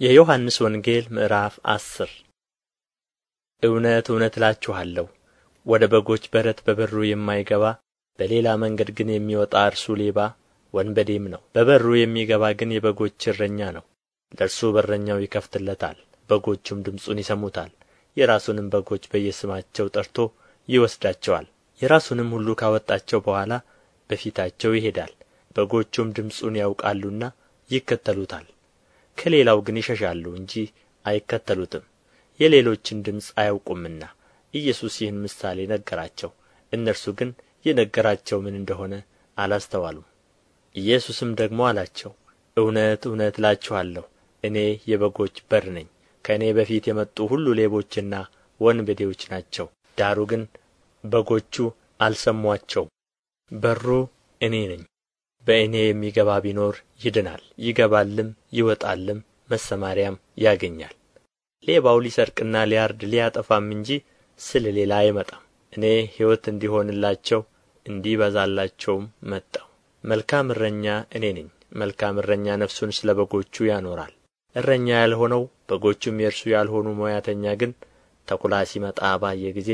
የዮሐንስ ወንጌል ምዕራፍ አስር እውነት እውነት እላችኋለሁ ወደ በጎች በረት በበሩ የማይገባ በሌላ መንገድ ግን የሚወጣ እርሱ ሌባ ወንበዴም ነው። በበሩ የሚገባ ግን የበጎች እረኛ ነው። ለእርሱ በረኛው ይከፍትለታል፣ በጎቹም ድምፁን ይሰሙታል። የራሱንም በጎች በየስማቸው ጠርቶ ይወስዳቸዋል። የራሱንም ሁሉ ካወጣቸው በኋላ በፊታቸው ይሄዳል። በጎቹም ድምፁን ያውቃሉና ይከተሉታል። ከሌላው ግን ይሸሻሉ እንጂ አይከተሉትም። የሌሎችን ድምፅ አያውቁምና ኢየሱስ ይህን ምሳሌ ነገራቸው። እነርሱ ግን የነገራቸው ምን እንደሆነ አላስተዋሉም። ኢየሱስም ደግሞ አላቸው እውነት እውነት እላችኋለሁ እኔ የበጎች በር ነኝ። ከእኔ በፊት የመጡ ሁሉ ሌቦችና ወንበዴዎች ናቸው። ዳሩ ግን በጎቹ አልሰሟቸውም በሩ እኔ ነኝ በእኔ የሚገባ ቢኖር ይድናል ይገባልም ይወጣልም መሰማሪያም ያገኛል። ሌባው ሊሰርቅና ሊያርድ ሊያጠፋም እንጂ ስለ ሌላ አይመጣም። እኔ ሕይወት እንዲሆንላቸው እንዲበዛላቸውም መጣሁ። መልካም እረኛ እኔ ነኝ። መልካም እረኛ ነፍሱን ስለ በጎቹ ያኖራል። እረኛ ያልሆነው በጎቹም የእርሱ ያልሆኑ ሞያተኛ ግን ተኩላ ሲመጣ ባየ ጊዜ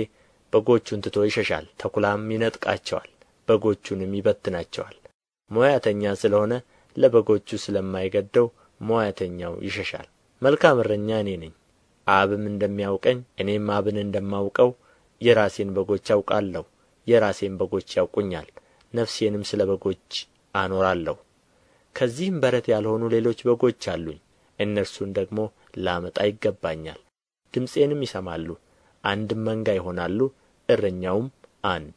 በጎቹን ትቶ ይሸሻል ተኩላም ይነጥቃቸዋል በጎቹንም ይበትናቸዋል ሞያተኛ ስለ ሆነ ለበጎቹ ስለማይገደው ሞያተኛው ይሸሻል። መልካም እረኛ እኔ ነኝ። አብም እንደሚያውቀኝ እኔም አብን እንደማውቀው የራሴን በጎች አውቃለሁ የራሴም በጎች ያውቁኛል ነፍሴንም ስለ በጎች አኖራለሁ። ከዚህም በረት ያልሆኑ ሌሎች በጎች አሉኝ እነርሱን ደግሞ ላመጣ ይገባኛል። ድምፄንም ይሰማሉ አንድም መንጋ ይሆናሉ እረኛውም አንድ።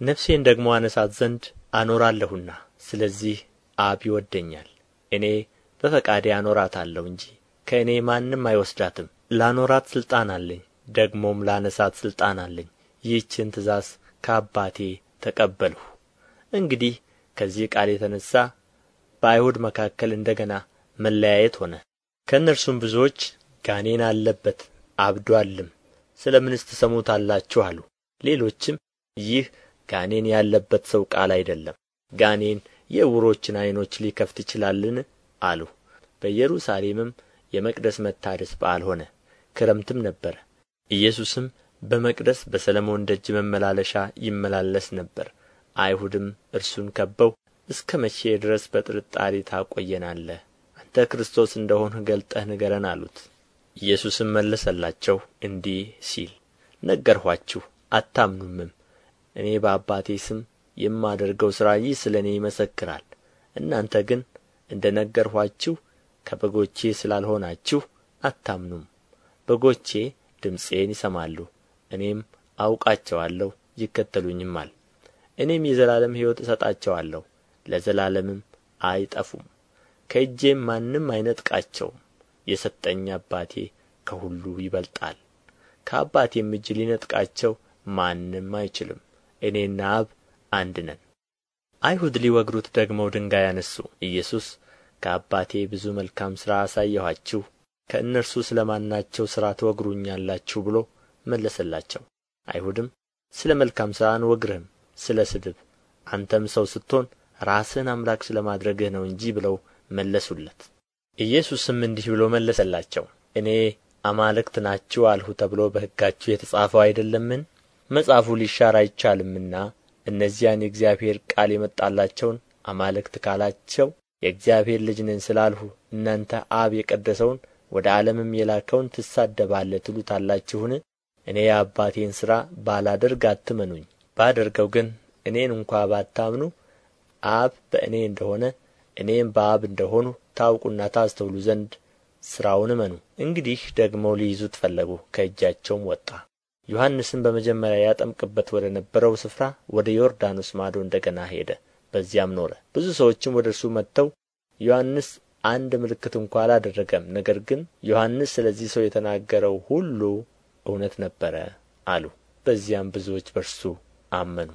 ነፍሴን ደግሞ አነሳት ዘንድ አኖራለሁና ስለዚህ አብ ይወደኛል። እኔ በፈቃዴ አኖራታለሁ እንጂ ከእኔ ማንም አይወስዳትም። ላኖራት ሥልጣን አለኝ ደግሞም ላነሳት ሥልጣን አለኝ። ይህችን ትእዛዝ ከአባቴ ተቀበልሁ። እንግዲህ ከዚህ ቃል የተነሣ በአይሁድ መካከል እንደ ገና መለያየት ሆነ። ከእነርሱም ብዙዎች ጋኔን አለበት አብዶአልም ስለ ምንስ ትሰሙታላችሁ? አሉ። ሌሎችም ይህ ጋኔን ያለበት ሰው ቃል አይደለም ጋኔን የዕውሮችን ዓይኖች ሊከፍት ይችላልን? አሉ። በኢየሩሳሌምም የመቅደስ መታደስ በዓል ሆነ ክረምትም ነበረ። ኢየሱስም በመቅደስ በሰለሞን ደጅ መመላለሻ ይመላለስ ነበር። አይሁድም እርሱን ከበው እስከ መቼ ድረስ በጥርጣሪ ታቆየናለህ? አንተ ክርስቶስ እንደ ሆንህ ገልጠህ ንገረን አሉት። ኢየሱስም መለሰላቸው እንዲህ ሲል ነገርኋችሁ አታምኑምም። እኔ በአባቴ ስም የማደርገው ሥራ ይህ ስለ እኔ ይመሰክራል። እናንተ ግን እንደ ነገርኋችሁ ከበጎቼ ስላልሆናችሁ አታምኑም። በጎቼ ድምፄን ይሰማሉ እኔም አውቃቸዋለሁ ይከተሉኝማል። እኔም የዘላለም ሕይወት እሰጣቸዋለሁ ለዘላለምም አይጠፉም። ከእጄም ማንም አይነጥቃቸውም። የሰጠኝ አባቴ ከሁሉ ይበልጣል። ከአባቴም እጅ ሊነጥቃቸው ማንም አይችልም። እኔና አብ አንድ ነን። አይሁድ ሊወግሩት ደግመው ድንጋይ አነሡ ኢየሱስ ከአባቴ ብዙ መልካም ሥራ አሳየኋችሁ ከእነርሱ ስለ ማናቸው ሥራ ትወግሩኛላችሁ ብሎ መለሰላቸው። አይሁድም ስለ መልካም ሥራ አንወግርህም ስለ ስድብ አንተም ሰው ስትሆን ራስህን አምላክ ስለ ማድረግህ ነው እንጂ ብለው መለሱለት። ኢየሱስም እንዲህ ብሎ መለሰላቸው እኔ አማልክት ናችሁ አልሁ ተብሎ በሕጋችሁ የተጻፈው አይደለምን? መጽሐፉ ሊሻር አይቻልምና እነዚያን የእግዚአብሔር ቃል የመጣላቸውን አማልክት ካላቸው የእግዚአብሔር ልጅ ነኝ ስላልሁ እናንተ አብ የቀደሰውን ወደ ዓለምም የላከውን ትሳደባለህ ትሉታላችሁን? እኔ የአባቴን ሥራ ባላደርግ አትመኑኝ። ባደርገው ግን እኔን እንኳ ባታምኑ አብ በእኔ እንደሆነ እኔም በአብ እንደ ሆንሁ ታውቁና ታስተውሉ ዘንድ ሥራውን እመኑ። እንግዲህ ደግመው ሊይዙት ፈለጉ ከእጃቸውም ወጣ ዮሐንስም በመጀመሪያ ያጠምቅበት ወደ ነበረው ስፍራ ወደ ዮርዳኖስ ማዶ እንደ ገና ሄደ። በዚያም ኖረ። ብዙ ሰዎችም ወደ እርሱ መጥተው ዮሐንስ አንድ ምልክት እንኳ አላደረገም ነገር ግን ዮሐንስ ስለዚህ ሰው የተናገረው ሁሉ እውነት ነበረ አሉ። በዚያም ብዙዎች በእርሱ አመኑ